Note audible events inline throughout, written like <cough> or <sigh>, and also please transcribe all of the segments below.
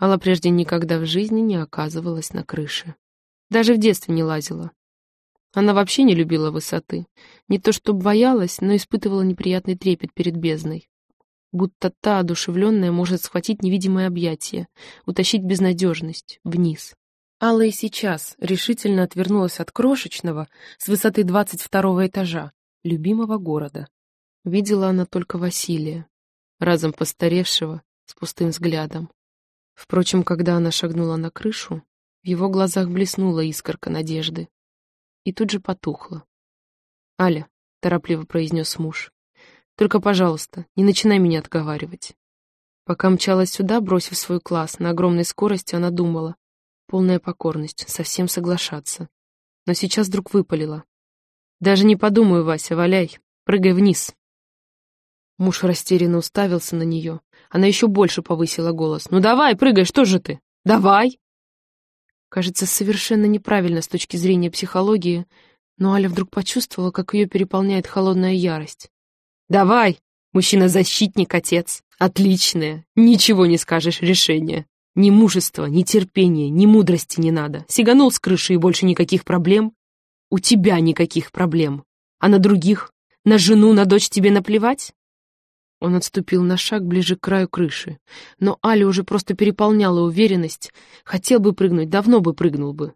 Алла прежде никогда в жизни не оказывалась на крыше. Даже в детстве не лазила. Она вообще не любила высоты. Не то чтобы боялась, но испытывала неприятный трепет перед бездной. Будто та одушевленная может схватить невидимое объятие, утащить безнадежность вниз. Алла и сейчас решительно отвернулась от крошечного, с высоты двадцать второго этажа, любимого города. Видела она только Василия, разом постаревшего, с пустым взглядом. Впрочем, когда она шагнула на крышу, в его глазах блеснула искорка надежды и тут же потухла. «Аля», — торопливо произнес муж, — «только, пожалуйста, не начинай меня отговаривать». Пока мчалась сюда, бросив свой класс, на огромной скорости она думала. Полная покорность, совсем соглашаться. Но сейчас вдруг выпалила. «Даже не подумаю, Вася, валяй, прыгай вниз». Муж растерянно уставился на нее. Она еще больше повысила голос. «Ну давай, прыгай, что же ты? Давай!» Кажется, совершенно неправильно с точки зрения психологии, но Аля вдруг почувствовала, как ее переполняет холодная ярость. «Давай! Мужчина-защитник, отец! Отличное! Ничего не скажешь решение! Ни мужества, ни терпения, ни мудрости не надо. Сиганул с крыши и больше никаких проблем. У тебя никаких проблем. А на других? На жену, на дочь тебе наплевать? Он отступил на шаг ближе к краю крыши, но Аля уже просто переполняла уверенность. Хотел бы прыгнуть, давно бы прыгнул бы.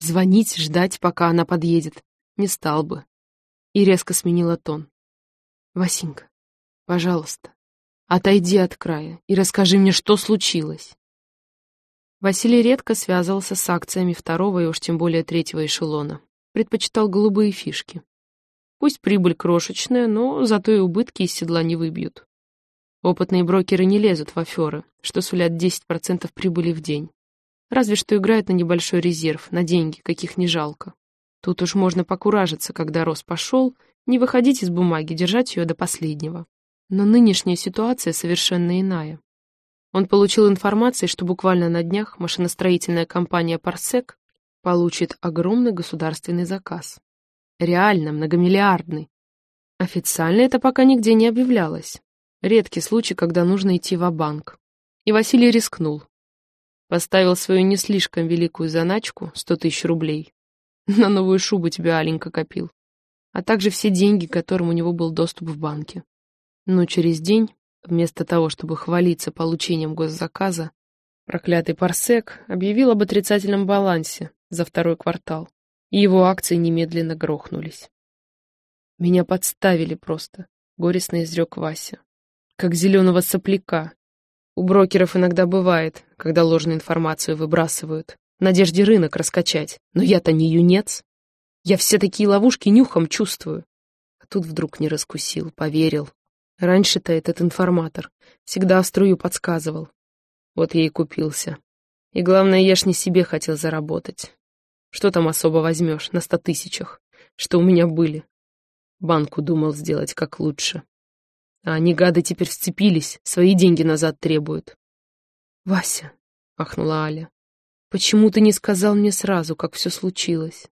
Звонить, ждать, пока она подъедет. Не стал бы. И резко сменила тон. «Васенька, пожалуйста, отойди от края и расскажи мне, что случилось». Василий редко связывался с акциями второго и уж тем более третьего эшелона. Предпочитал голубые фишки. Пусть прибыль крошечная, но зато и убытки из седла не выбьют. Опытные брокеры не лезут в аферы, что сулят 10% прибыли в день. Разве что играют на небольшой резерв, на деньги, каких не жалко. Тут уж можно покуражиться, когда рост пошел, не выходить из бумаги, держать ее до последнего. Но нынешняя ситуация совершенно иная. Он получил информацию, что буквально на днях машиностроительная компания «Парсек» получит огромный государственный заказ. Реально, многомиллиардный. Официально это пока нигде не объявлялось. Редкий случай, когда нужно идти в банк И Василий рискнул. Поставил свою не слишком великую заначку, сто тысяч рублей. На новую шубу тебе Аленька копил. А также все деньги, которым у него был доступ в банке. Но через день, вместо того, чтобы хвалиться получением госзаказа, проклятый Парсек объявил об отрицательном балансе за второй квартал и его акции немедленно грохнулись. «Меня подставили просто», — горестно изрек Вася. «Как зеленого сопляка. У брокеров иногда бывает, когда ложную информацию выбрасывают, надежде рынок раскачать. Но я-то не юнец. Я все такие ловушки нюхом чувствую. А тут вдруг не раскусил, поверил. Раньше-то этот информатор всегда в струю подсказывал. Вот я и купился. И главное, я ж не себе хотел заработать. Что там особо возьмешь на ста тысячах, что у меня были? Банку думал сделать как лучше. А они, гады, теперь вцепились, свои деньги назад требуют. «Вася», — ахнула Аля, — «почему ты не сказал мне сразу, как все случилось?»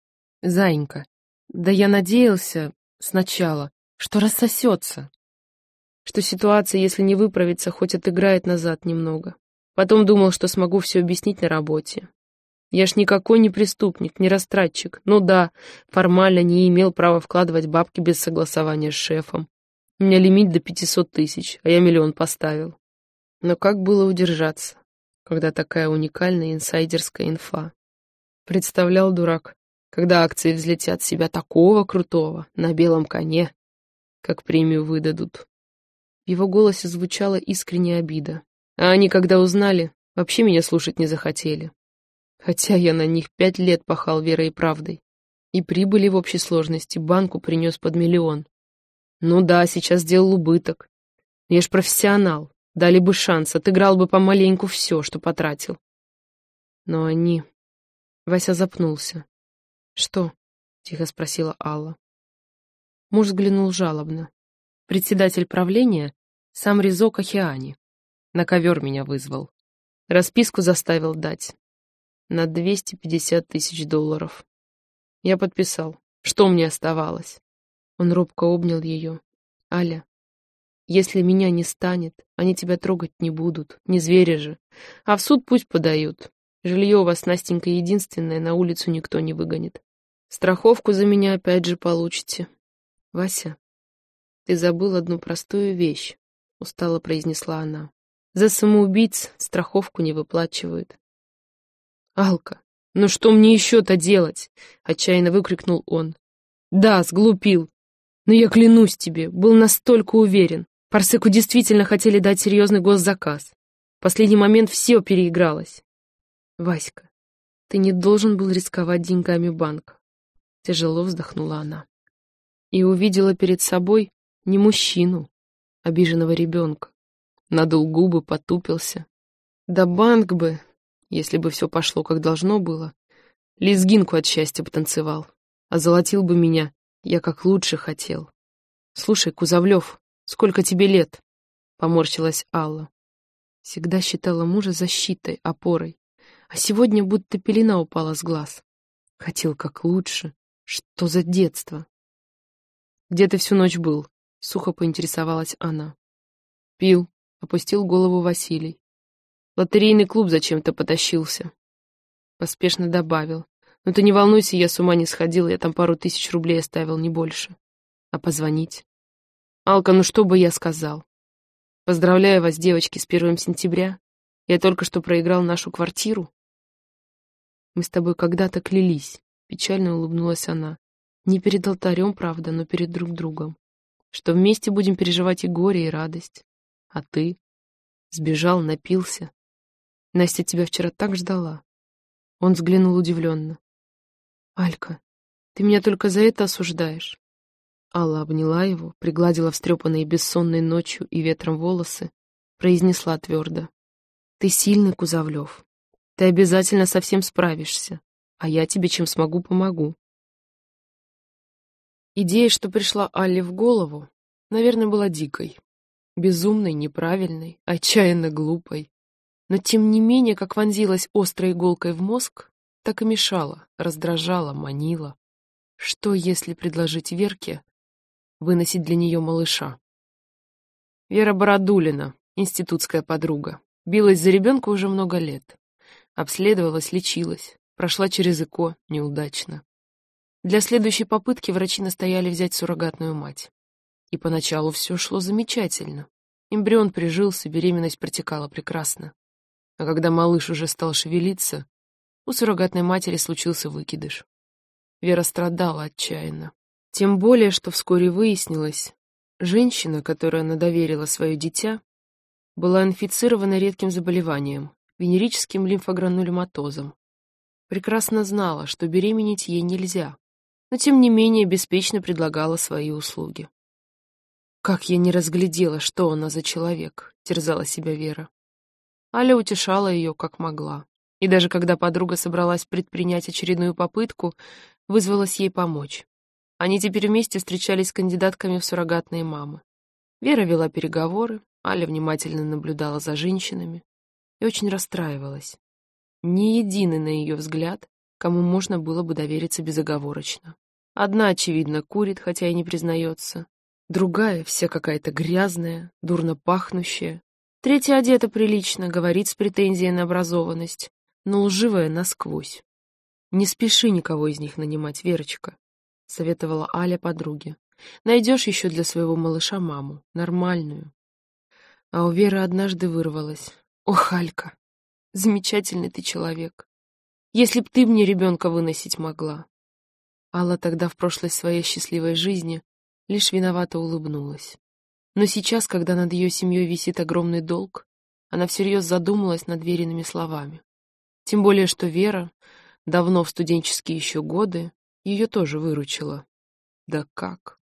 «Заинька, да я надеялся сначала, что рассосется, что ситуация, если не выправится, хоть отыграет назад немного. Потом думал, что смогу все объяснить на работе. Я ж никакой не преступник, не растратчик. Ну да, формально не имел права вкладывать бабки без согласования с шефом. У меня лимит до пятисот тысяч, а я миллион поставил. Но как было удержаться, когда такая уникальная инсайдерская инфа? Представлял дурак, когда акции взлетят себя такого крутого, на белом коне, как премию выдадут. В его голосе звучала искренняя обида. А они, когда узнали, вообще меня слушать не захотели. Хотя я на них пять лет пахал верой и правдой. И прибыли в общей сложности банку принес под миллион. Ну да, сейчас сделал убыток. Я ж профессионал. Дали бы шанс, отыграл бы помаленьку все, что потратил. Но они... Вася запнулся. «Что?» — тихо спросила Алла. Муж взглянул жалобно. Председатель правления — сам Резо Кахиани. На ковер меня вызвал. Расписку заставил дать на 250 тысяч долларов. Я подписал. Что мне оставалось? Он робко обнял ее. Аля, Если меня не станет, они тебя трогать не будут, не звери же. А в суд пусть подают. Жилье у вас, Настенька, единственное, на улицу никто не выгонит. Страховку за меня опять же получите. Вася, ты забыл одну простую вещь, устало произнесла она. За самоубийц страховку не выплачивают. Алка, ну что мне еще-то делать? Отчаянно выкрикнул он. Да, сглупил. Но я клянусь тебе, был настолько уверен. Парсеку действительно хотели дать серьезный госзаказ. В последний момент все переигралось. Васька, ты не должен был рисковать деньгами банка. Тяжело вздохнула она. И увидела перед собой не мужчину, обиженного ребенка. Надул губы, потупился. Да банк бы, если бы все пошло, как должно было, лезгинку от счастья потанцевал, а золотил бы меня, я как лучше хотел. Слушай, Кузовлев, Сколько тебе лет?» — поморщилась Алла. Всегда считала мужа защитой, опорой. А сегодня будто пелена упала с глаз. Хотел как лучше. Что за детство? «Где ты всю ночь был?» — сухо поинтересовалась она. «Пил», — опустил голову Василий. «Лотерейный клуб зачем-то потащился». Поспешно добавил. «Ну ты не волнуйся, я с ума не сходил, я там пару тысяч рублей оставил, не больше. А позвонить?» Алка, ну что бы я сказал? Поздравляю вас, девочки, с первым сентября. Я только что проиграл нашу квартиру. Мы с тобой когда-то клялись, печально улыбнулась она. Не перед алтарем, правда, но перед друг другом. Что вместе будем переживать и горе, и радость. А ты? Сбежал, напился. Настя тебя вчера так ждала. Он взглянул удивленно. Алька, ты меня только за это осуждаешь. Алла обняла его, пригладила встрепанные бессонной ночью и ветром волосы, произнесла твердо. «Ты сильный, Кузовлев. Ты обязательно со всем справишься, а я тебе чем смогу, помогу». Идея, что пришла Алле в голову, наверное, была дикой. Безумной, неправильной, отчаянно глупой. Но тем не менее, как вонзилась острой иголкой в мозг, так и мешала, раздражала, манила. Что, если предложить Верке выносить для нее малыша. Вера Бородулина, институтская подруга, билась за ребенка уже много лет. Обследовалась, лечилась, прошла через ЭКО неудачно. Для следующей попытки врачи настояли взять суррогатную мать. И поначалу все шло замечательно. Эмбрион прижился, беременность протекала прекрасно. А когда малыш уже стал шевелиться, у суррогатной матери случился выкидыш. Вера страдала отчаянно. Тем более, что вскоре выяснилось, женщина, которая она доверила свое дитя, была инфицирована редким заболеванием, венерическим лимфогранулематозом. Прекрасно знала, что беременеть ей нельзя, но тем не менее беспечно предлагала свои услуги. «Как я не разглядела, что она за человек», — терзала себя Вера. Аля утешала ее, как могла. И даже когда подруга собралась предпринять очередную попытку, вызвалась ей помочь. Они теперь вместе встречались с кандидатками в суррогатные мамы. Вера вела переговоры, Аля внимательно наблюдала за женщинами и очень расстраивалась. Ни единый, на ее взгляд, кому можно было бы довериться безоговорочно. Одна, очевидно, курит, хотя и не признается. Другая, вся какая-то грязная, дурно пахнущая. Третья одета прилично, говорит с претензией на образованность, но лживая насквозь. Не спеши никого из них нанимать, Верочка. — советовала Аля подруге. «Найдешь еще для своего малыша маму, нормальную». А у Веры однажды вырвалась. «Ох, Алька, замечательный ты человек. Если б ты мне ребенка выносить могла». Алла тогда в прошлой своей счастливой жизни лишь виновато улыбнулась. Но сейчас, когда над ее семьей висит огромный долг, она всерьез задумалась над веренными словами. Тем более, что Вера, давно в студенческие еще годы, ее тоже выручило. Да как?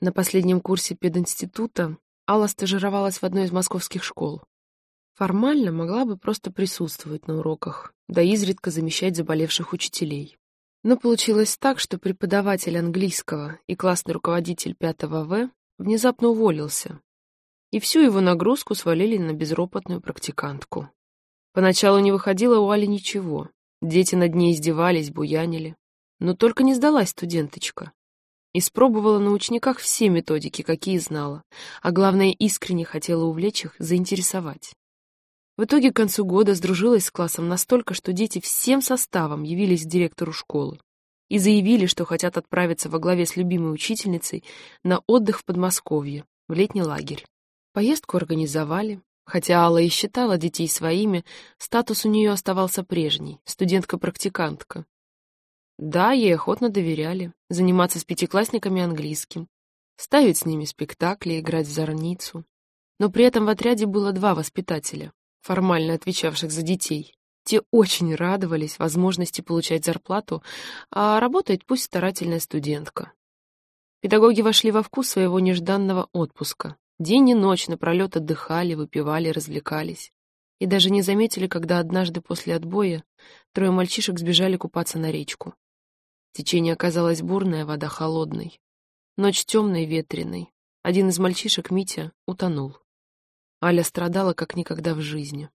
На последнем курсе пединститута Алла стажировалась в одной из московских школ. Формально могла бы просто присутствовать на уроках, да изредка замещать заболевших учителей. Но получилось так, что преподаватель английского и классный руководитель 5 В внезапно уволился, и всю его нагрузку свалили на безропотную практикантку. Поначалу не выходило у Али ничего. Дети над ней издевались, буянили. Но только не сдалась студенточка. Испробовала на учениках все методики, какие знала, а главное, искренне хотела увлечь их, заинтересовать. В итоге к концу года сдружилась с классом настолько, что дети всем составом явились к директору школы и заявили, что хотят отправиться во главе с любимой учительницей на отдых в Подмосковье, в летний лагерь. Поездку организовали, хотя Алла и считала детей своими, статус у нее оставался прежний, студентка-практикантка. Да, ей охотно доверяли, заниматься с пятиклассниками английским, ставить с ними спектакли, играть в зорницу. Но при этом в отряде было два воспитателя, формально отвечавших за детей. Те очень радовались возможности получать зарплату, а работает пусть старательная студентка. Педагоги вошли во вкус своего нежданного отпуска. День и ночь напролет отдыхали, выпивали, развлекались. И даже не заметили, когда однажды после отбоя трое мальчишек сбежали купаться на речку. Течение оказалось бурное, вода холодной. Ночь темной, ветреной. Один из мальчишек, Митя, утонул. Аля страдала как никогда в жизни.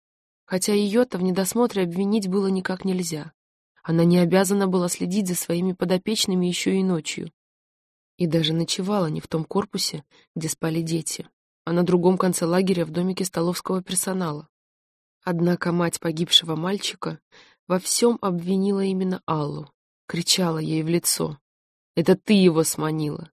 Хотя ее-то в недосмотре обвинить было никак нельзя. Она не обязана была следить за своими подопечными еще и ночью. И даже ночевала не в том корпусе, где спали дети, а на другом конце лагеря в домике столовского персонала. Однако мать погибшего мальчика во всем обвинила именно Аллу, кричала ей в лицо. «Это ты его сманила!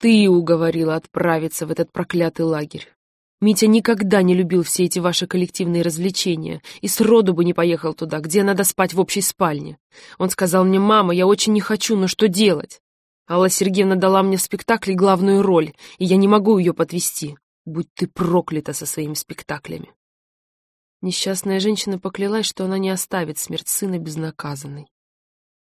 Ты уговорила отправиться в этот проклятый лагерь! Митя никогда не любил все эти ваши коллективные развлечения и сроду бы не поехал туда, где надо спать в общей спальне. Он сказал мне, мама, я очень не хочу, но что делать? Алла Сергеевна дала мне в спектакле главную роль, и я не могу ее подвести. Будь ты проклята со своими спектаклями. Несчастная женщина поклялась, что она не оставит смерть сына безнаказанной.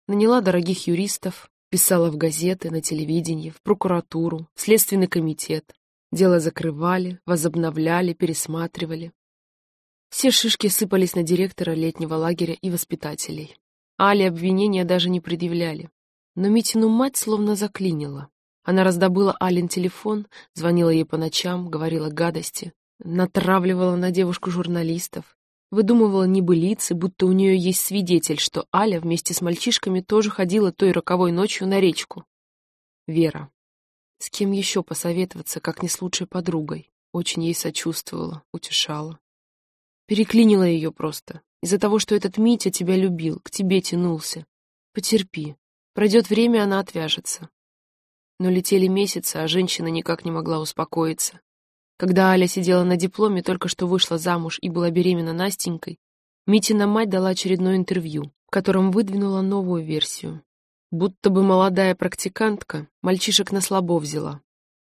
Наняла дорогих юристов, писала в газеты, на телевидении, в прокуратуру, в следственный комитет. Дело закрывали, возобновляли, пересматривали. Все шишки сыпались на директора летнего лагеря и воспитателей. Али обвинения даже не предъявляли. Но Митину мать словно заклинила. Она раздобыла Алин телефон, звонила ей по ночам, говорила гадости, натравливала на девушку журналистов, выдумывала небылицы, будто у нее есть свидетель, что Аля вместе с мальчишками тоже ходила той роковой ночью на речку. Вера. С кем еще посоветоваться, как не с лучшей подругой? Очень ей сочувствовала, утешала. Переклинила ее просто. Из-за того, что этот Митя тебя любил, к тебе тянулся. Потерпи. Пройдет время, она отвяжется. Но летели месяцы, а женщина никак не могла успокоиться. Когда Аля сидела на дипломе, только что вышла замуж и была беременна Настенькой, Митина мать дала очередное интервью, в котором выдвинула новую версию. Будто бы молодая практикантка мальчишек на слабо взяла.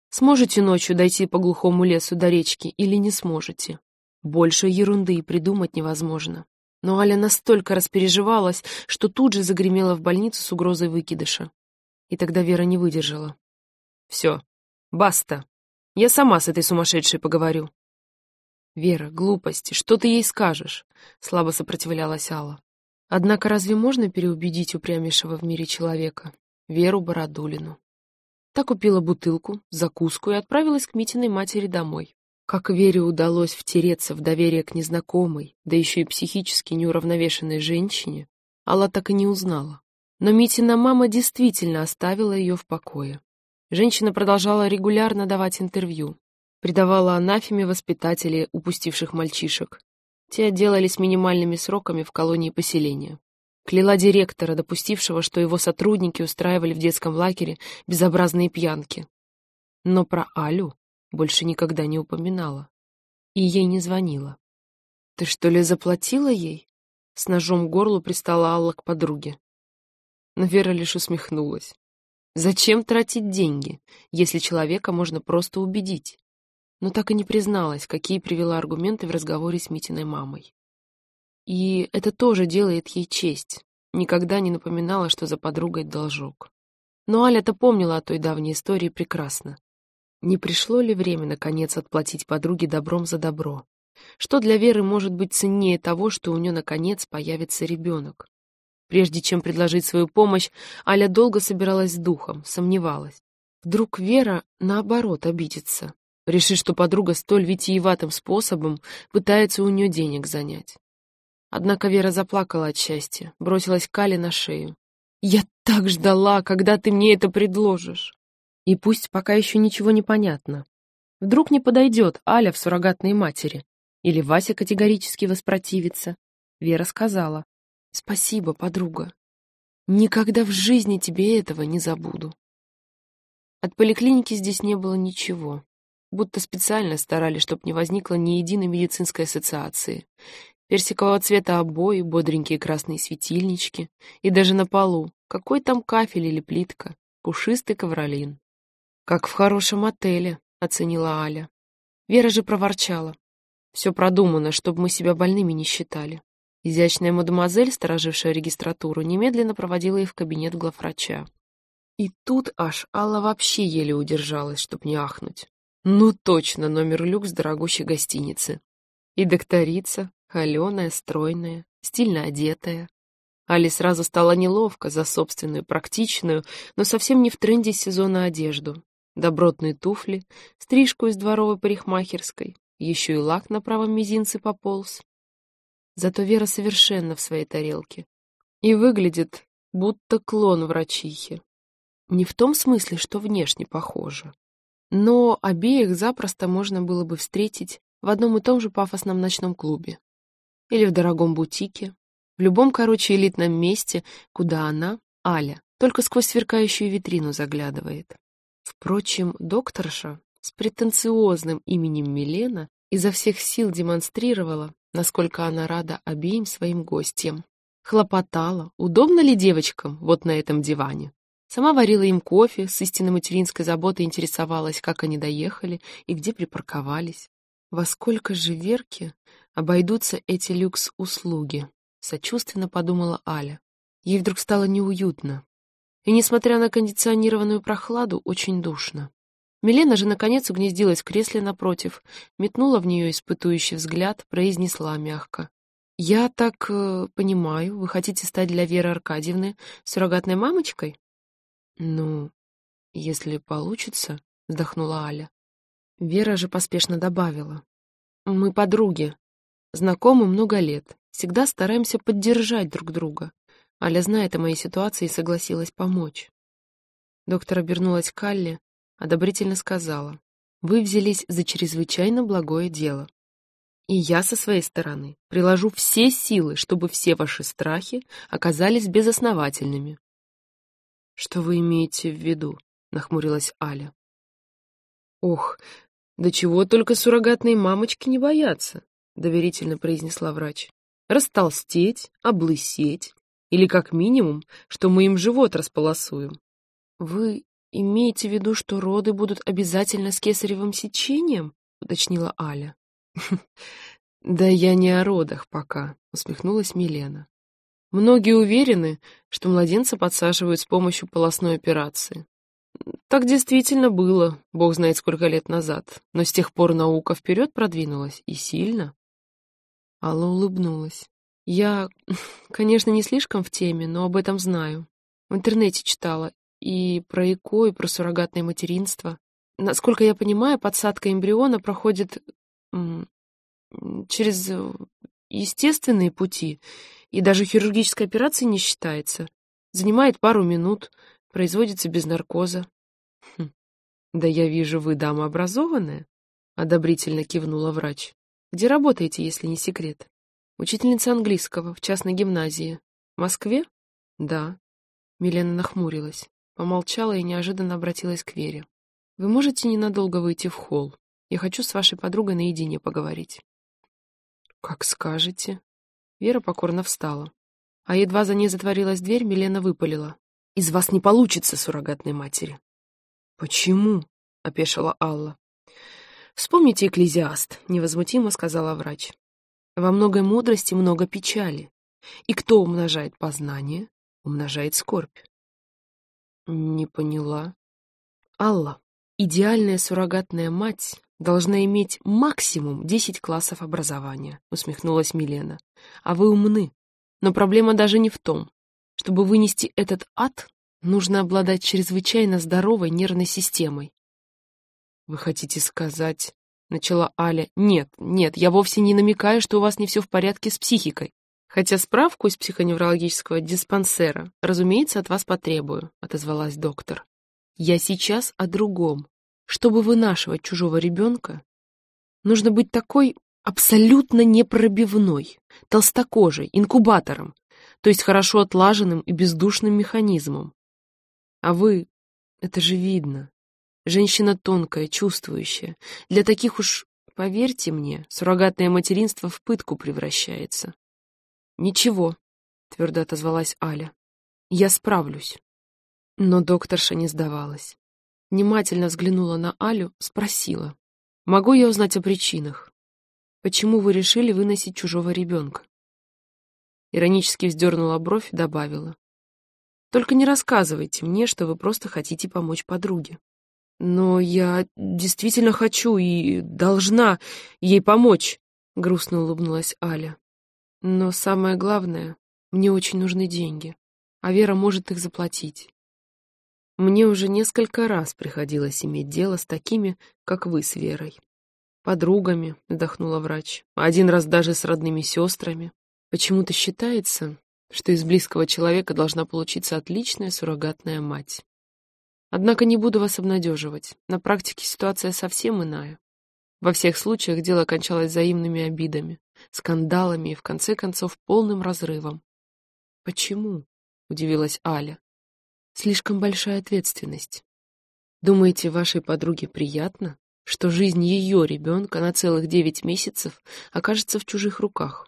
Сможете ночью дойти по глухому лесу до речки или не сможете? Больше ерунды и придумать невозможно. Но Аля настолько распереживалась, что тут же загремела в больницу с угрозой выкидыша. И тогда Вера не выдержала. «Все, баста. Я сама с этой сумасшедшей поговорю». «Вера, глупости, что ты ей скажешь?» — слабо сопротивлялась Алла. Однако разве можно переубедить упрямейшего в мире человека? Веру Бородулину. Та купила бутылку, закуску и отправилась к Митиной матери домой. Как Вере удалось втереться в доверие к незнакомой, да еще и психически неуравновешенной женщине, Алла так и не узнала. Но Митина мама действительно оставила ее в покое. Женщина продолжала регулярно давать интервью, придавала анафеме воспитателей, упустивших мальчишек, те отделались минимальными сроками в колонии поселения. Кляла директора, допустившего, что его сотрудники устраивали в детском лагере безобразные пьянки. Но про Алю больше никогда не упоминала. И ей не звонила. «Ты что ли заплатила ей?» С ножом к горлу пристала Алла к подруге. Но Вера лишь усмехнулась. «Зачем тратить деньги, если человека можно просто убедить?» Но так и не призналась, какие привела аргументы в разговоре с Митиной мамой. И это тоже делает ей честь. Никогда не напоминала, что за подругой должок. Но Аля-то помнила о той давней истории прекрасно. Не пришло ли время, наконец, отплатить подруге добром за добро? Что для Веры может быть ценнее того, что у нее, наконец, появится ребенок? Прежде чем предложить свою помощь, Аля долго собиралась с духом, сомневалась. Вдруг Вера, наоборот, обидится, решив, что подруга столь витиеватым способом пытается у нее денег занять. Однако Вера заплакала от счастья, бросилась Кале на шею. «Я так ждала, когда ты мне это предложишь!» И пусть пока еще ничего не понятно. Вдруг не подойдет Аля в суррогатной матери. Или Вася категорически воспротивится. Вера сказала. «Спасибо, подруга. Никогда в жизни тебе этого не забуду». От поликлиники здесь не было ничего. Будто специально старались, чтобы не возникло ни единой медицинской ассоциации. Персикового цвета обои, бодренькие красные светильнички. И даже на полу. Какой там кафель или плитка? Пушистый ковролин. «Как в хорошем отеле», — оценила Аля. Вера же проворчала. «Все продумано, чтобы мы себя больными не считали». Изящная мадемуазель, сторожившая регистратуру, немедленно проводила их в кабинет главврача. И тут аж Алла вообще еле удержалась, чтоб не ахнуть. Ну точно, номер люкс дорогущей гостиницы. И докторица, холеная, стройная, стильно одетая. Али сразу стало неловко за собственную, практичную, но совсем не в тренде сезона одежду. Добротные туфли, стрижку из дворовой парикмахерской, еще и лак на правом мизинце пополз. Зато Вера совершенно в своей тарелке. И выглядит, будто клон врачихи. Не в том смысле, что внешне похожа. Но обеих запросто можно было бы встретить в одном и том же пафосном ночном клубе. Или в дорогом бутике. В любом, короче, элитном месте, куда она, Аля, только сквозь сверкающую витрину заглядывает. Впрочем, докторша с претенциозным именем Милена изо всех сил демонстрировала, насколько она рада обеим своим гостям. Хлопотала, удобно ли девочкам вот на этом диване. Сама варила им кофе, с истинно материнской заботой интересовалась, как они доехали и где припарковались. Во сколько же Верке обойдутся эти люкс-услуги? Сочувственно подумала Аля. Ей вдруг стало неуютно. И, несмотря на кондиционированную прохладу, очень душно. Милена же, наконец, угнездилась в кресле напротив, метнула в нее испытующий взгляд, произнесла мягко. «Я так э, понимаю, вы хотите стать для Веры Аркадьевны суррогатной мамочкой?» «Ну, если получится», — вздохнула Аля. Вера же поспешно добавила. «Мы подруги, знакомы много лет, всегда стараемся поддержать друг друга. Аля знает о моей ситуации и согласилась помочь». Доктор обернулась к Алле, одобрительно сказала. «Вы взялись за чрезвычайно благое дело. И я со своей стороны приложу все силы, чтобы все ваши страхи оказались безосновательными. «Что вы имеете в виду?» — нахмурилась Аля. «Ох, да чего только суррогатные мамочки не боятся», — доверительно произнесла врач. «Растолстеть, облысеть, или как минимум, что мы им живот располосуем». «Вы имеете в виду, что роды будут обязательно с кесаревым сечением?» — уточнила Аля. <laughs> «Да я не о родах пока», — усмехнулась Милена. Многие уверены, что младенца подсаживают с помощью полостной операции. Так действительно было, бог знает сколько лет назад, но с тех пор наука вперед продвинулась, и сильно. Алла улыбнулась. Я, <laughs> конечно, не слишком в теме, но об этом знаю. В интернете читала и про ЭКО, и про суррогатное материнство. Насколько я понимаю, подсадка эмбриона проходит через естественные пути, и даже хирургическая операция не считается. Занимает пару минут, производится без наркоза. Хм. Да я вижу, вы дама образованная, одобрительно кивнула врач. Где работаете, если не секрет? Учительница английского в частной гимназии. В Москве? Да. Милена нахмурилась, помолчала и неожиданно обратилась к Вере. Вы можете ненадолго выйти в холл? Я хочу с вашей подругой наедине поговорить. Как скажете. Вера покорно встала. А едва за ней затворилась дверь, Милена выпалила. «Из вас не получится суррогатной матери». «Почему?» — опешила Алла. «Вспомните экклезиаст», — невозмутимо сказала врач. «Во многой мудрости много печали, и кто умножает познание, умножает скорбь». «Не поняла». «Алла, идеальная суррогатная мать должна иметь максимум 10 классов образования», — усмехнулась Милена. «А вы умны. Но проблема даже не в том. Чтобы вынести этот ад, нужно обладать чрезвычайно здоровой нервной системой». «Вы хотите сказать...» — начала Аля. «Нет, нет, я вовсе не намекаю, что у вас не все в порядке с психикой. Хотя справку из психоневрологического диспансера, разумеется, от вас потребую», — отозвалась доктор. Я сейчас о другом. Чтобы вынашивать чужого ребенка, нужно быть такой абсолютно непробивной, толстокожей, инкубатором, то есть хорошо отлаженным и бездушным механизмом. А вы, это же видно, женщина тонкая, чувствующая. Для таких уж, поверьте мне, суррогатное материнство в пытку превращается. Ничего, твердо отозвалась Аля. Я справлюсь. Но докторша не сдавалась. Внимательно взглянула на Алю, спросила. «Могу я узнать о причинах? Почему вы решили выносить чужого ребенка?» Иронически вздернула бровь добавила. «Только не рассказывайте мне, что вы просто хотите помочь подруге». «Но я действительно хочу и должна ей помочь», — грустно улыбнулась Аля. «Но самое главное, мне очень нужны деньги, а Вера может их заплатить. Мне уже несколько раз приходилось иметь дело с такими, как вы с Верой. Подругами, вздохнула врач, один раз даже с родными сестрами. Почему-то считается, что из близкого человека должна получиться отличная суррогатная мать. Однако не буду вас обнадеживать. На практике ситуация совсем иная. Во всех случаях дело кончалось взаимными обидами, скандалами и, в конце концов, полным разрывом. «Почему?» — удивилась Аля. Слишком большая ответственность. Думаете, вашей подруге приятно, что жизнь ее ребенка на целых девять месяцев окажется в чужих руках?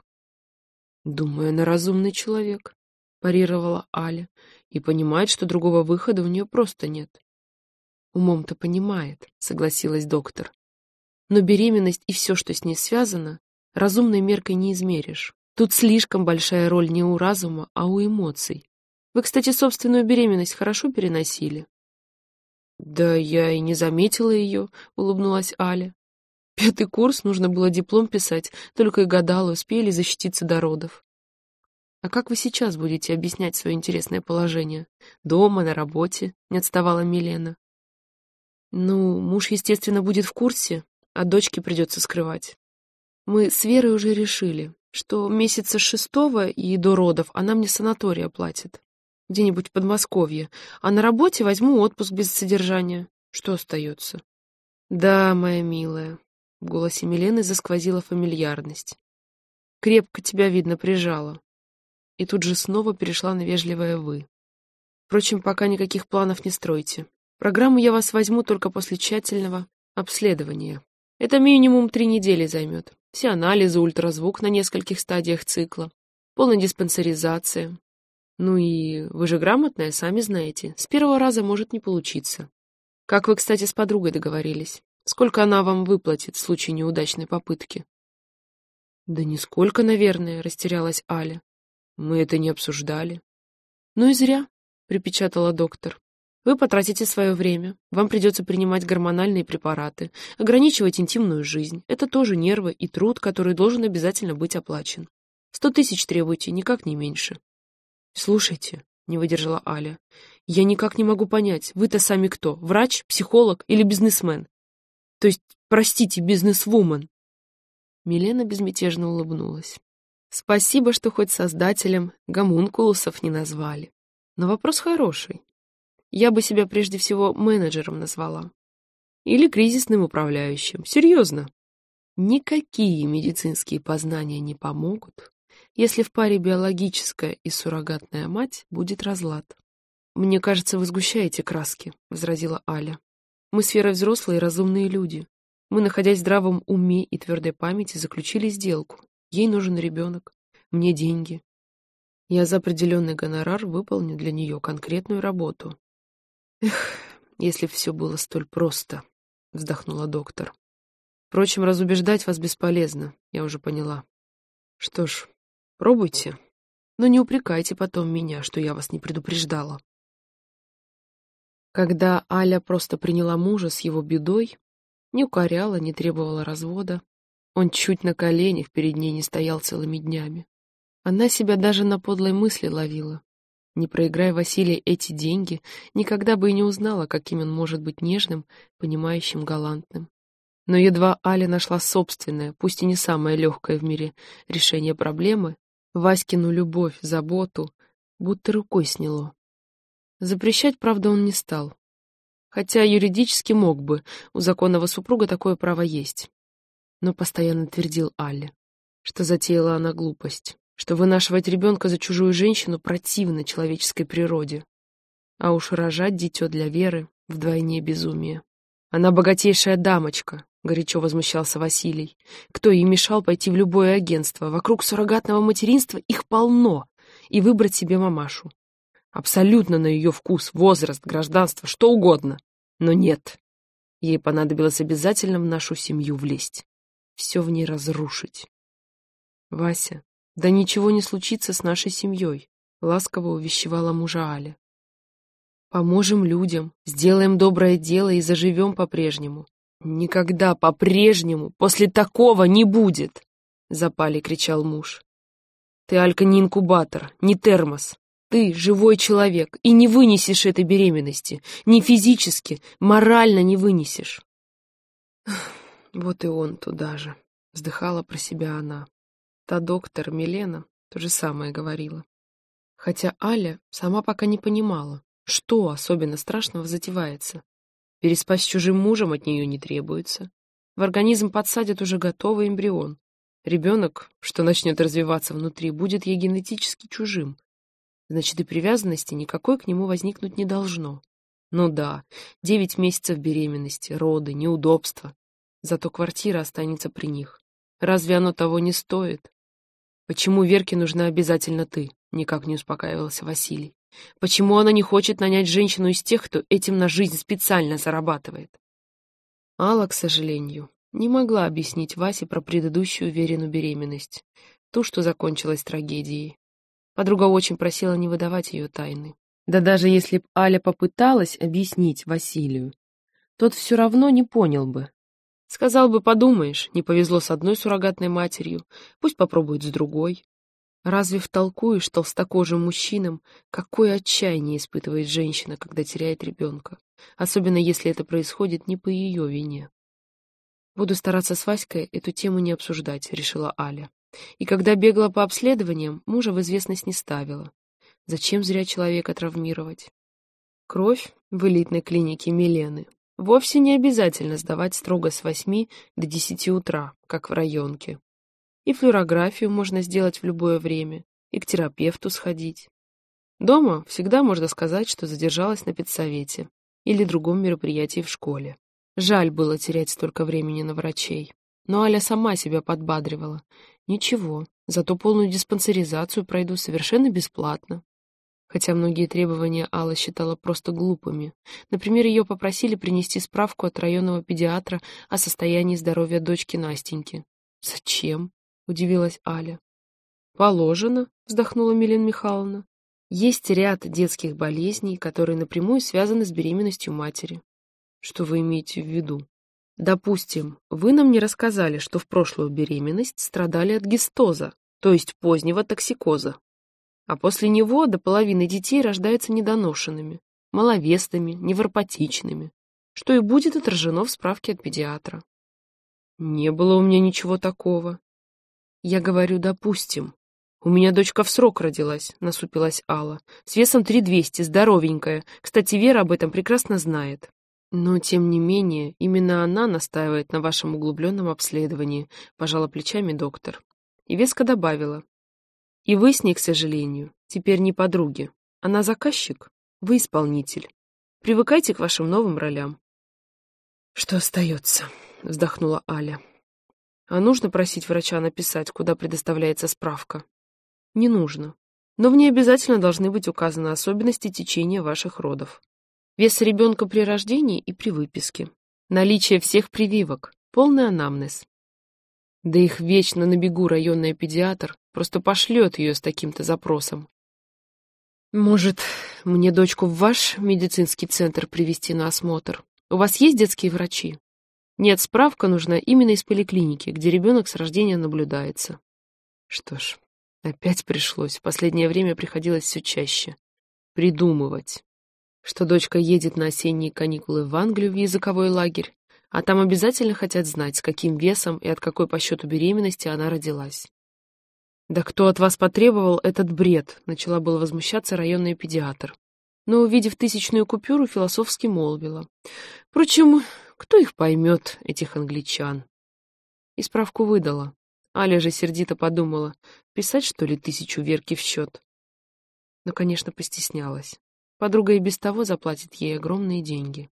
Думаю, она разумный человек, парировала Аля, и понимает, что другого выхода у нее просто нет. Умом-то понимает, согласилась доктор. Но беременность и все, что с ней связано, разумной меркой не измеришь. Тут слишком большая роль не у разума, а у эмоций. Вы, кстати, собственную беременность хорошо переносили?» «Да я и не заметила ее», — улыбнулась Аля. «Пятый курс, нужно было диплом писать, только и гадала, успели защититься до родов». «А как вы сейчас будете объяснять свое интересное положение? Дома, на работе?» — не отставала Милена. «Ну, муж, естественно, будет в курсе, а дочке придется скрывать. Мы с Верой уже решили, что месяца шестого и до родов она мне санаторий оплатит где-нибудь в Подмосковье, а на работе возьму отпуск без содержания. Что остается? Да, моя милая, в голосе Милены засквозила фамильярность. Крепко тебя, видно, прижала. И тут же снова перешла на вежливое «вы». Впрочем, пока никаких планов не стройте. Программу я вас возьму только после тщательного обследования. Это минимум три недели займет. Все анализы, ультразвук на нескольких стадиях цикла, полная диспансеризация, ну и вы же грамотная, сами знаете. С первого раза может не получиться. Как вы, кстати, с подругой договорились? Сколько она вам выплатит в случае неудачной попытки? Да нисколько, наверное, растерялась Аля. Мы это не обсуждали. Ну и зря, припечатала доктор. Вы потратите свое время, вам придется принимать гормональные препараты, ограничивать интимную жизнь. Это тоже нервы и труд, который должен обязательно быть оплачен. Сто тысяч требуйте, никак не меньше. «Слушайте», — не выдержала Аля, — «я никак не могу понять, вы-то сами кто, врач, психолог или бизнесмен? То есть, простите, бизнесвумен?» Милена безмятежно улыбнулась. «Спасибо, что хоть создателем гомункулусов не назвали. Но вопрос хороший. Я бы себя прежде всего менеджером назвала. Или кризисным управляющим. Серьезно. Никакие медицинские познания не помогут, если в паре биологическая и суррогатная мать, будет разлад. «Мне кажется, вы сгущаете краски», — возразила Аля. «Мы с взрослые и разумные люди. Мы, находясь в здравом уме и твердой памяти, заключили сделку. Ей нужен ребенок, мне деньги. Я за определенный гонорар выполню для нее конкретную работу». «Эх, если б все было столь просто», — вздохнула доктор. «Впрочем, разубеждать вас бесполезно, я уже поняла. Что ж, Пробуйте, но не упрекайте потом меня, что я вас не предупреждала. Когда Аля просто приняла мужа с его бедой, не укоряла, не требовала развода, он чуть на коленях перед ней не стоял целыми днями. Она себя даже на подлой мысли ловила. Не проиграя Василия эти деньги, никогда бы и не узнала, каким он может быть нежным, понимающим, галантным. Но едва Аля нашла собственное, пусть и не самое легкое в мире, решение проблемы, Васькину любовь, заботу будто рукой сняло. Запрещать, правда, он не стал. Хотя юридически мог бы, у законного супруга такое право есть. Но постоянно твердил Алле, что затеяла она глупость, что вынашивать ребенка за чужую женщину противно человеческой природе. А уж рожать дитё для Веры вдвойне безумие. Она богатейшая дамочка, — горячо возмущался Василий. Кто ей мешал пойти в любое агентство? Вокруг суррогатного материнства их полно. И выбрать себе мамашу. Абсолютно на ее вкус, возраст, гражданство, что угодно. Но нет. Ей понадобилось обязательно в нашу семью влезть. Все в ней разрушить. Вася, да ничего не случится с нашей семьей, ласково увещевала мужа Аля. Поможем людям, сделаем доброе дело и заживем по-прежнему. Никогда по-прежнему после такого не будет, запали кричал муж. Ты, Алька, не инкубатор, не термос. Ты живой человек и не вынесешь этой беременности. Ни физически, морально не вынесешь. Вот и он туда же, вздыхала про себя она. Та доктор Милена то же самое говорила. Хотя Аля сама пока не понимала, что особенно страшного затевается. Переспать с чужим мужем от нее не требуется. В организм подсадят уже готовый эмбрион. Ребенок, что начнет развиваться внутри, будет ей генетически чужим, значит и привязанности никакой к нему возникнуть не должно. Ну да, девять месяцев беременности, роды, неудобства. Зато квартира останется при них. Разве оно того не стоит? Почему Верке нужна обязательно ты? Никак не успокаивался Василий. Почему она не хочет нанять женщину из тех, кто этим на жизнь специально зарабатывает? Алла, к сожалению, не могла объяснить Васе про предыдущую Верину беременность, ту, что закончилась трагедией. Подруга очень просила не выдавать ее тайны. Да даже если б Аля попыталась объяснить Василию, тот все равно не понял бы. Сказал бы, подумаешь, не повезло с одной суррогатной матерью, пусть попробует с другой. Разве втолкуешь толстокожим мужчинам, какое отчаяние испытывает женщина, когда теряет ребенка, особенно если это происходит не по ее вине? Буду стараться с Васькой эту тему не обсуждать, решила Аля. И когда бегала по обследованиям, мужа в известность не ставила. Зачем зря человека травмировать? Кровь в элитной клинике Милены вовсе не обязательно сдавать строго с восьми до десяти утра, как в районке. И флюорографию можно сделать в любое время, и к терапевту сходить. Дома всегда можно сказать, что задержалась на педсовете или другом мероприятии в школе. Жаль было терять столько времени на врачей. Но Аля сама себя подбадривала. Ничего, зато полную диспансеризацию пройду совершенно бесплатно. Хотя многие требования Алла считала просто глупыми. Например, ее попросили принести справку от районного педиатра о состоянии здоровья дочки Настеньки. «Зачем?» — удивилась Аля. «Положено», — вздохнула Милена Михайловна. «Есть ряд детских болезней, которые напрямую связаны с беременностью матери». «Что вы имеете в виду?» Допустим, вы нам не рассказали, что в прошлую беременность страдали от гистоза, то есть позднего токсикоза. А после него до половины детей рождаются недоношенными, маловесными, невропатичными, что и будет отражено в справке от педиатра. Не было у меня ничего такого. Я говорю, допустим. У меня дочка в срок родилась, насупилась Алла, с весом 3200, здоровенькая. Кстати, Вера об этом прекрасно знает. Но, тем не менее, именно она настаивает на вашем углубленном обследовании, пожала плечами доктор. И веско добавила. И вы с ней, к сожалению, теперь не подруги. Она заказчик, вы исполнитель. Привыкайте к вашим новым ролям. Что остается? Вздохнула Аля. А нужно просить врача написать, куда предоставляется справка? Не нужно. Но в ней обязательно должны быть указаны особенности течения ваших родов. Вес ребенка при рождении и при выписке. Наличие всех прививок. Полный анамнез. Да их вечно на бегу районный педиатр просто пошлет ее с таким-то запросом. Может, мне дочку в ваш медицинский центр привести на осмотр? У вас есть детские врачи? Нет, справка нужна именно из поликлиники, где ребенок с рождения наблюдается. Что ж, опять пришлось. В последнее время приходилось все чаще. Придумывать что дочка едет на осенние каникулы в Англию в языковой лагерь, а там обязательно хотят знать, с каким весом и от какой по счету беременности она родилась. «Да кто от вас потребовал этот бред?» — начала было возмущаться районный педиатр. но, увидев тысячную купюру, философски молвила. Впрочем, кто их поймет, этих англичан? И справку выдала. Аля же сердито подумала, писать, что ли, тысячу Верки в счет? Но, конечно, постеснялась. Подруга и без того заплатит ей огромные деньги.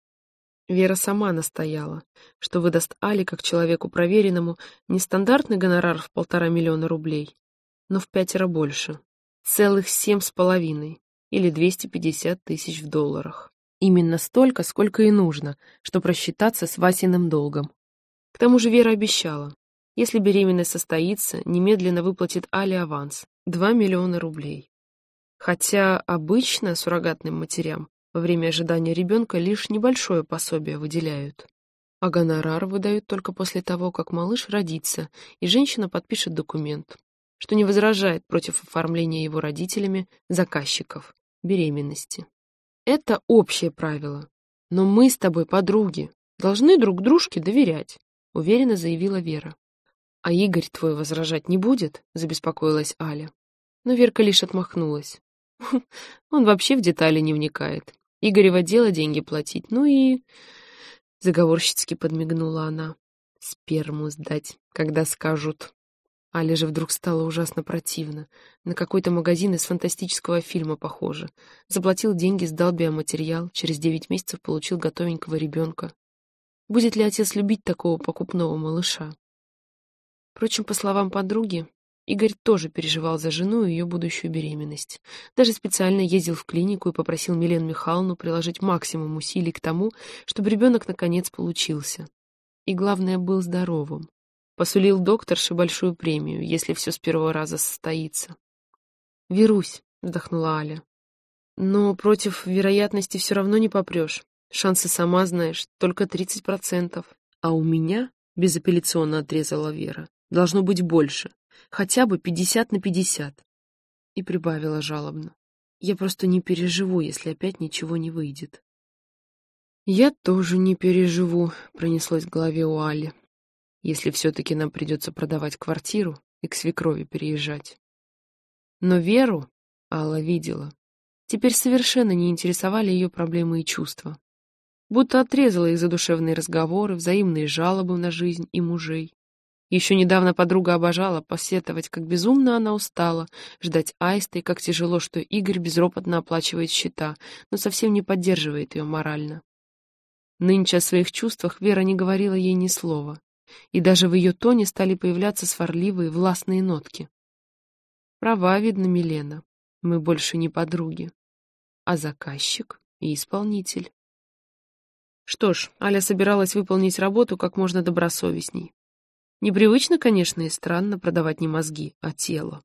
Вера сама настояла, что выдаст Али как человеку проверенному не стандартный гонорар в полтора миллиона рублей, но в пятеро больше. Целых семь с половиной, или 250 тысяч в долларах. Именно столько, сколько и нужно, чтобы рассчитаться с Васиным долгом. К тому же Вера обещала, если беременность состоится, немедленно выплатит Али аванс – 2 миллиона рублей. Хотя обычно суррогатным матерям во время ожидания ребенка лишь небольшое пособие выделяют. А гонорар выдают только после того, как малыш родится, и женщина подпишет документ, что не возражает против оформления его родителями заказчиков беременности. Это общее правило. Но мы с тобой подруги, должны друг дружке доверять, уверенно заявила Вера. А Игорь твой возражать не будет? забеспокоилась Аля. Но Верка лишь отмахнулась. <laughs> Он вообще в детали не вникает. Игорева дело деньги платить, ну и... Заговорщицки подмигнула она. Сперму сдать, когда скажут. Але же вдруг стало ужасно противно. На какой-то магазин из фантастического фильма похоже. Заплатил деньги, сдал биоматериал, через девять месяцев получил готовенького ребенка. Будет ли отец любить такого покупного малыша? Впрочем, по словам подруги, Игорь тоже переживал за жену и ее будущую беременность. Даже специально ездил в клинику и попросил Милену Михайловну приложить максимум усилий к тому, чтобы ребенок наконец получился. И главное, был здоровым. Посулил докторше большую премию, если все с первого раза состоится. «Верусь», — вздохнула Аля. «Но против вероятности все равно не попрешь. Шансы, сама знаешь, только тридцать процентов. А у меня, — безапелляционно отрезала Вера, — должно быть больше хотя бы пятьдесят на пятьдесят. И прибавила жалобно. Я просто не переживу, если опять ничего не выйдет. Я тоже не переживу, пронеслось в голове у Али. Если все-таки нам придется продавать квартиру и к свекрови переезжать. Но Веру Алла видела. Теперь совершенно не интересовали ее проблемы и чувства. Будто отрезала их задушевные разговоры, взаимные жалобы на жизнь и мужей. Еще недавно подруга обожала посетовать, как безумно она устала, ждать Аиста и как тяжело, что Игорь безропотно оплачивает счета, но совсем не поддерживает ее морально. Нынче о своих чувствах Вера не говорила ей ни слова, и даже в ее тоне стали появляться сварливые властные нотки. Права, видно, Милена, мы больше не подруги, а заказчик и исполнитель. Что ж, Аля собиралась выполнить работу как можно добросовестней. Непривычно, конечно, и странно продавать не мозги, а тело.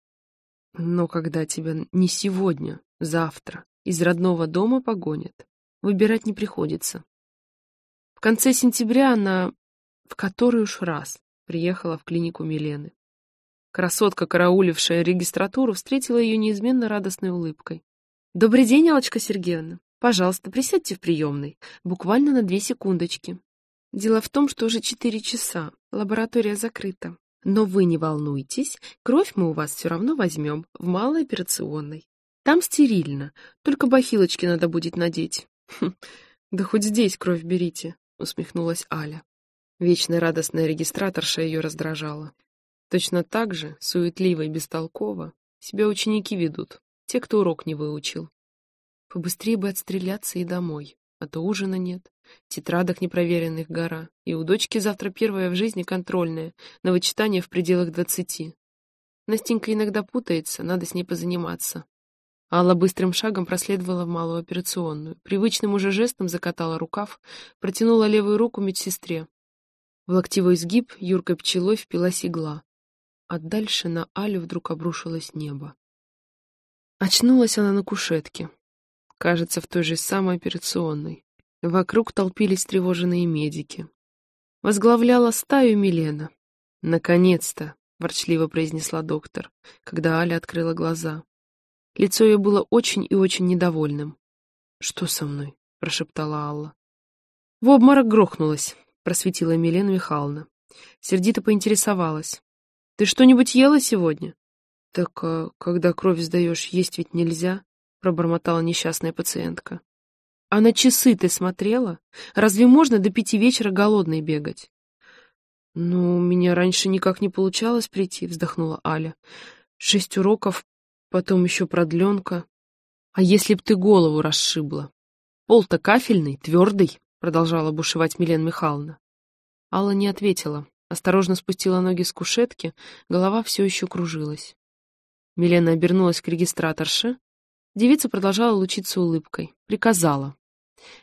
Но когда тебя не сегодня, завтра из родного дома погонят, выбирать не приходится. В конце сентября она в который уж раз приехала в клинику Милены. Красотка, караулившая регистратуру, встретила ее неизменно радостной улыбкой. «Добрый день, Алочка Сергеевна. Пожалуйста, присядьте в приемной. Буквально на две секундочки. Дело в том, что уже четыре часа, лаборатория закрыта. Но вы не волнуйтесь, кровь мы у вас все равно возьмем в малой операционной. Там стерильно, только бахилочки надо будет надеть. Хм, да хоть здесь кровь берите, усмехнулась Аля. Вечно радостная регистраторша ее раздражала. Точно так же, суетливо и бестолково, себя ученики ведут, те, кто урок не выучил. Побыстрее бы отстреляться и домой а то ужина нет, тетрадок непроверенных гора, и у дочки завтра первая в жизни контрольная, на вычитание в пределах двадцати. Настенька иногда путается, надо с ней позаниматься. Алла быстрым шагом проследовала в малую операционную, привычным уже жестом закатала рукав, протянула левую руку медсестре. В локтевой сгиб юркой пчелой впилась игла, а дальше на Алю вдруг обрушилось небо. Очнулась она на кушетке, кажется, в той же самой операционной. Вокруг толпились тревоженные медики. Возглавляла стаю Милена. «Наконец-то!» — ворчливо произнесла доктор, когда Аля открыла глаза. Лицо ее было очень и очень недовольным. «Что со мной?» — прошептала Алла. «В обморок грохнулась», — просветила Милена Михайловна. Сердито поинтересовалась. «Ты что-нибудь ела сегодня?» «Так а, когда кровь сдаешь, есть ведь нельзя?» пробормотала несчастная пациентка. «А на часы ты смотрела? Разве можно до пяти вечера голодной бегать?» «Ну, у меня раньше никак не получалось прийти», — вздохнула Аля. «Шесть уроков, потом еще продленка. А если б ты голову расшибла? Пол-то кафельный, твердый», — продолжала бушевать Милена Михайловна. Алла не ответила, осторожно спустила ноги с кушетки, голова все еще кружилась. Милена обернулась к регистраторше. Девица продолжала лучиться улыбкой. Приказала.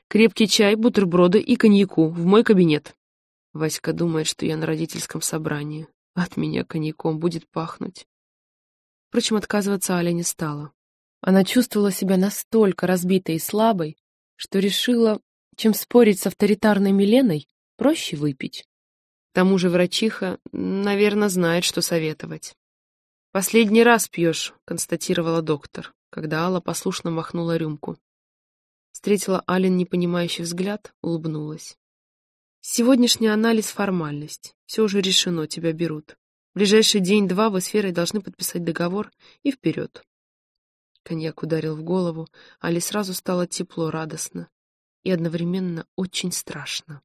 «Крепкий чай, бутерброды и коньяку в мой кабинет». Васька думает, что я на родительском собрании. От меня коньяком будет пахнуть. Впрочем, отказываться Аля не стала. Она чувствовала себя настолько разбитой и слабой, что решила, чем спорить с авторитарной Миленой, проще выпить. К тому же врачиха, наверное, знает, что советовать. «Последний раз пьешь», — констатировала доктор, когда Алла послушно махнула рюмку. Встретила Ален непонимающий взгляд, улыбнулась. «Сегодняшний анализ — формальность. Все уже решено, тебя берут. В ближайший день-два вы с Ферой должны подписать договор и вперед». Коньяк ударил в голову, Али сразу стало тепло, радостно и одновременно очень страшно.